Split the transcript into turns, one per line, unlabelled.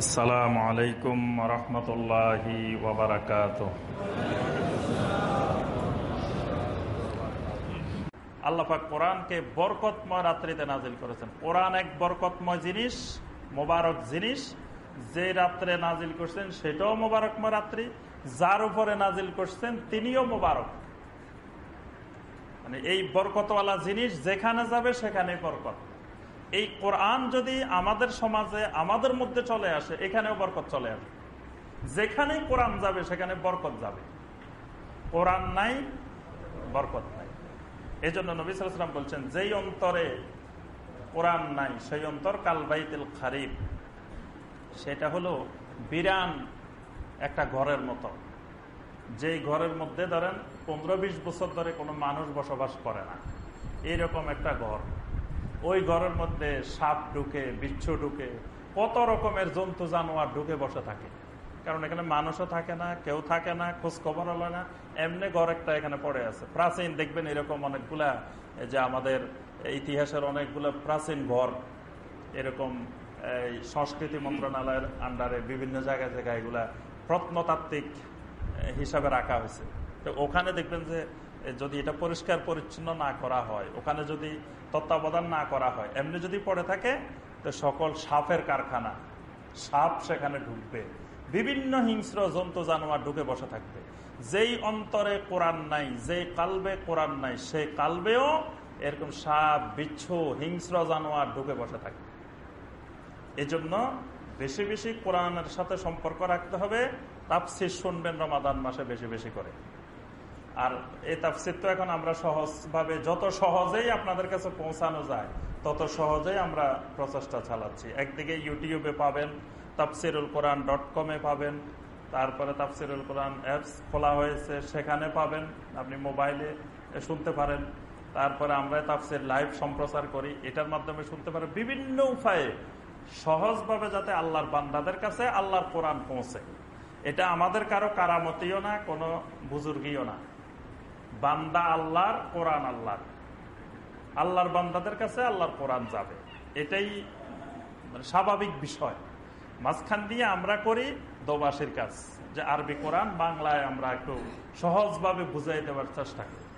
আসসালামু আলাইকুম রহমতুল্লাহি ওবরাকাত আল্লাপাক কোরআনকে বরকতময় রাত্রিতে নাজিল করেছেন। কোরআন এক বরকতময় জিনিস, মোবারক জিনিস। যে রাত্রে নাজিল করছেন সেটাও মোবারকময় রাত্রি, যার উপরে নাজিল করছেন তিনিও মোবারক। মানে এই বরকতওয়ালা জিনিস যেখানে যাবে সেখানে বরকত। এই কোরআন যদি আমাদের সমাজে, আমাদের মধ্যে চলে আসে, এখানেও বরকত চলে আসে। যেখানেই কোরআন যাবে, সেখানে বরকত যাবে। কোরআন নাই, বরকত নাই। এই জন্য নবী সালাম বলছেন, যেই অন্তরে কোরআন নাই, সেই অন্তর কালবাইতিল খারিফ। সেটা হলো বিরান একটা ঘরের মতো। যেই ঘরের মধ্যে ধরেন পনেরো বিশ বছর ধরে কোনো মানুষ বসবাস করে না। এইরকম একটা ঘর। ওই ঘরের মধ্যে সাপ ঢুকে, বিচ্ছু ঢুকে, কত রকমের জন্তু জানোয়ার ঢুকে বসে থাকে। কারণ এখানে মানুষও থাকে না, কেউ থাকে না খোঁজ খবর হলো না। এমনি ঘর একটা এখানে পড়ে আছে। প্রাচীন, দেখবেন এরকম অনেকগুলা যে আমাদের ইতিহাসের অনেকগুলা প্রাচীন ঘর, এরকম, এই সংস্কৃতি মন্ত্রণালয়ের আন্ডারে বিভিন্ন জায়গায় জায়গায় এগুলা প্রত্নতাত্ত্বিক হিসাবে রাখা হয়েছে। তো ওখানে দেখবেন যে যদি এটা পরিষ্কার পরিচ্ছন্ন না করা হয়, ওখানে যদি তত্ত্বাবধান না করা হয়, এমনি যদি পড়ে থাকে, তো সকল সাপের কারখানা, সাপ সেখানে ঢুকবে। বিভিন্ন হিংস্র জন্তু জানোয়ার ঢুকে বসে থাকবে। যেই অন্তরে কোরআন নাই, যেই কালবে কোরআন নাই, সেই কালবেও এরকম সাপ, বিচ্ছু, হিংস্র জানোয়ার ঢুকে বসে থাকবে। এজন্য বেশি বেশি কোরআনের সাথে সম্পর্ক রাখতে হবে। তাপসির শুনবেন রমাদান মাসে বেশি বেশি করে। আর এই তাফসির তো এখন আমরা সহজভাবে, যত সহজেই আপনাদের কাছে পৌঁছানো যায়, তত সহজেই আমরা প্রচেষ্টা চালাচ্ছি। একদিকে ইউটিউবে পাবেন, তাফসিরুল কোরআন ডট কমে পাবেন, তারপরে তাফসিরুল কোরআন অ্যাপস খোলা হয়েছে, সেখানে পাবেন, আপনি মোবাইলে শুনতে পারেন। তারপরে আমরা তাফসির লাইভ সম্প্রচার করি, এটার মাধ্যমে শুনতে পারেন বিভিন্ন উপায়ে সহজভাবে যাতে আল্লাহর বান্দাদের কাছে আল্লাহর কোরআন পৌঁছে। এটা আমাদের কারও কারামতিও না, কোনো বুজুর্গিও না। বান্দা আল্লাহর, কোরআন আল্লাহর। আল্লাহর বান্দাদের কাছে আল্লাহর কোরআন যাবে। এটাই মানে স্বাভাবিক বিষয়। মাঝখান দিয়ে আমরা করি দোবাসের কাজ, যে আরবি কোরআন বাংলায় আমরা একটু সহজভাবে বুঝাই দেওয়ার চেষ্টা করি।